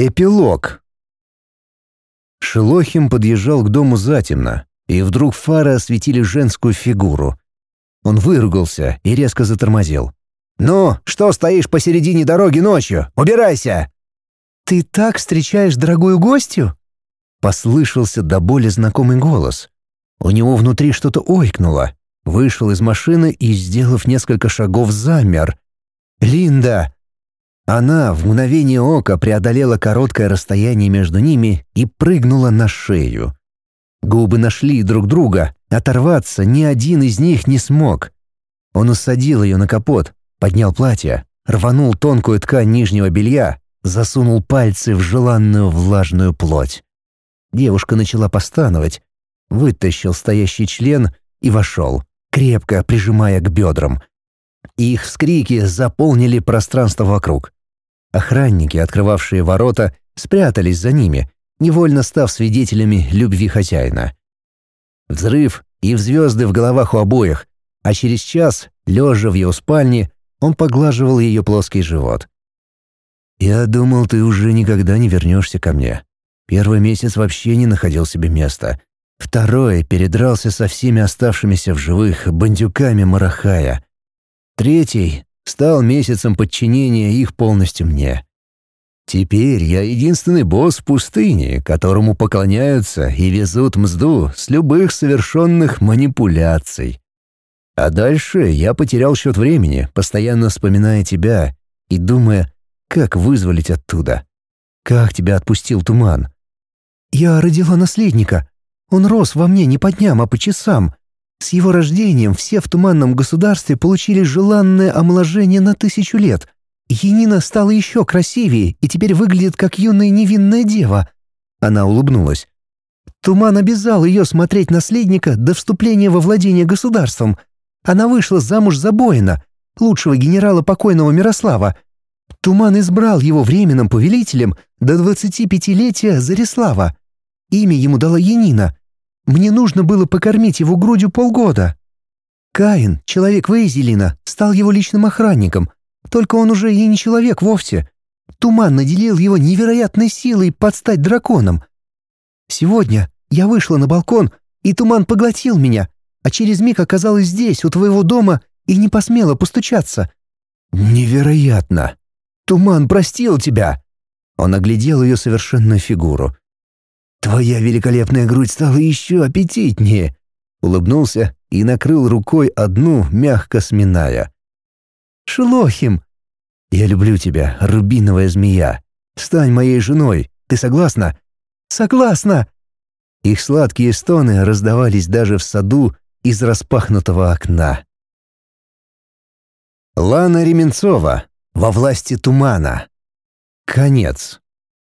Эпилог. Шелохим подъезжал к дому затемно, и вдруг фары осветили женскую фигуру. Он выругался и резко затормозил. «Ну, что стоишь посередине дороги ночью? Убирайся!» «Ты так встречаешь дорогую гостью?» Послышался до боли знакомый голос. У него внутри что-то ойкнуло. Вышел из машины и, сделав несколько шагов, замер. «Линда!» Она в мгновение ока преодолела короткое расстояние между ними и прыгнула на шею. Губы нашли друг друга, оторваться ни один из них не смог. Он усадил ее на капот, поднял платье, рванул тонкую ткань нижнего белья, засунул пальцы в желанную влажную плоть. Девушка начала постановать, вытащил стоящий член и вошел, крепко прижимая к бедрам. Их вскрики заполнили пространство вокруг. Охранники, открывавшие ворота, спрятались за ними, невольно став свидетелями любви хозяина. Взрыв и звезды в головах у обоих, а через час, лежа в ее спальне, он поглаживал ее плоский живот. «Я думал, ты уже никогда не вернешься ко мне. Первый месяц вообще не находил себе места. Второй передрался со всеми оставшимися в живых бандюками Марахая. Третий стал месяцем подчинения их полностью мне. Теперь я единственный босс в пустыне, которому поклоняются и везут мзду с любых совершенных манипуляций. А дальше я потерял счет времени, постоянно вспоминая тебя и думая, как вызволить оттуда. Как тебя отпустил туман? Я родила наследника. Он рос во мне не по дням, а по часам. С его рождением все в Туманном государстве получили желанное омоложение на тысячу лет. Енина стала еще красивее и теперь выглядит как юная невинная дева. Она улыбнулась. Туман обязал ее смотреть наследника до вступления во владение государством. Она вышла замуж за Боина, лучшего генерала покойного Мирослава. Туман избрал его временным повелителем до 25-летия Зарислава. Имя ему дала Енина, мне нужно было покормить его грудью полгода. Каин, человек Вейзелина, стал его личным охранником. Только он уже и не человек вовсе. Туман наделил его невероятной силой подстать драконом. Сегодня я вышла на балкон, и туман поглотил меня, а через миг оказалась здесь, у твоего дома, и не посмела постучаться. Невероятно! Туман простил тебя!» Он оглядел ее совершенную фигуру. «Твоя великолепная грудь стала еще аппетитнее!» Улыбнулся и накрыл рукой одну, мягко сминая. «Шелохим!» «Я люблю тебя, рубиновая змея. Стань моей женой. Ты согласна?» «Согласна!» Их сладкие стоны раздавались даже в саду из распахнутого окна. Лана Ременцова. Во власти тумана. Конец.